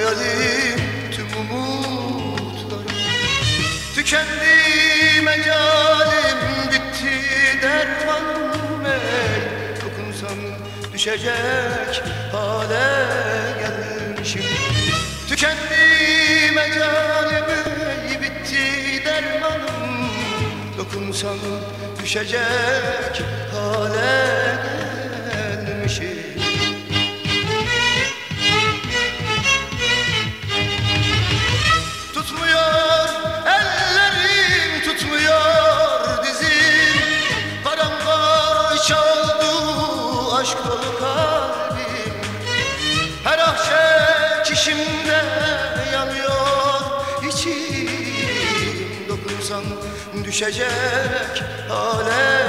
benim tüm umutlarım. Tükendi mecalim bitti dermanım ey Dokunsam düşecek hale gelmişim. Tükendi mecalim ey bitti dermanım. Dokunsam düşecek hale gelmişim düşecek hale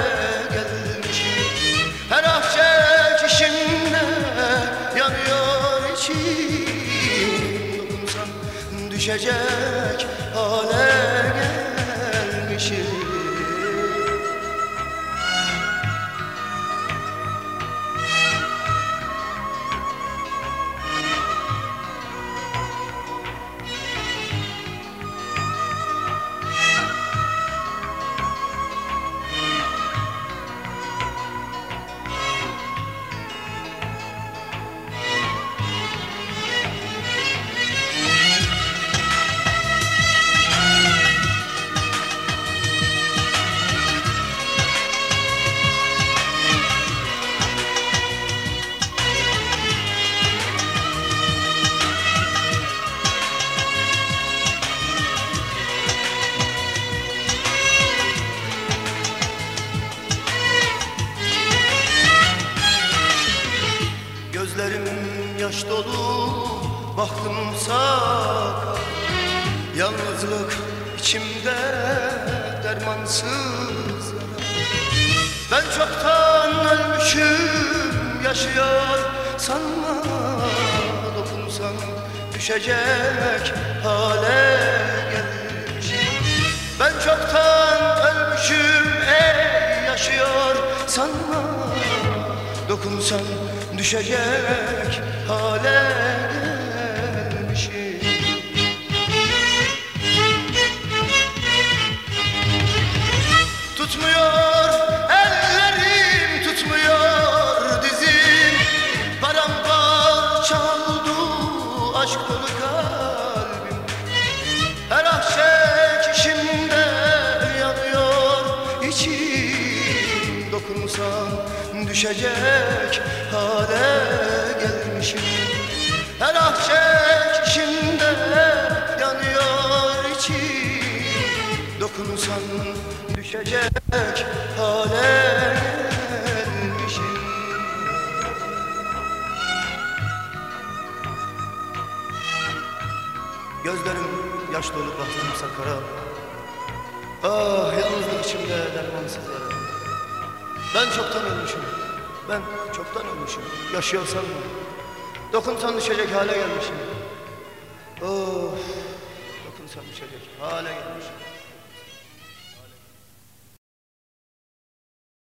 gelmişim Her ah çekişimde yanıyor içim Dokunsan düşecek hale gelmişim yaş dolu, baktım sakal Yalnızlık içimde dermansız. Ben çoktan ölmüşüm, yaşıyor sanma Dokunsan düşecek hale gelmişim. Ben çoktan ölmüşüm, ey yaşıyor sanma Dokunsan düşecek hale gelmişim. Tutmuyor ellerim tutmuyor dizim. Paramparça oldu aşk dolu kalbim. Her ah çekişimde yanıyor. İçim Dokunsan düşecek hale gelmişim. Her ah çekişimde yanıyor içim. Dokunsan düşecek hale gelmişim. Gözlerim yaş dolu baktım sakara. Ah yalnızlık içimde dermansız yara Ben çoktan ölmüşüm Ben çoktan ölmüşüm Yaşıyorsam mı? Dokunsan düşecek hale gelmişim. Of Dokunsan düşecek hale gelmişim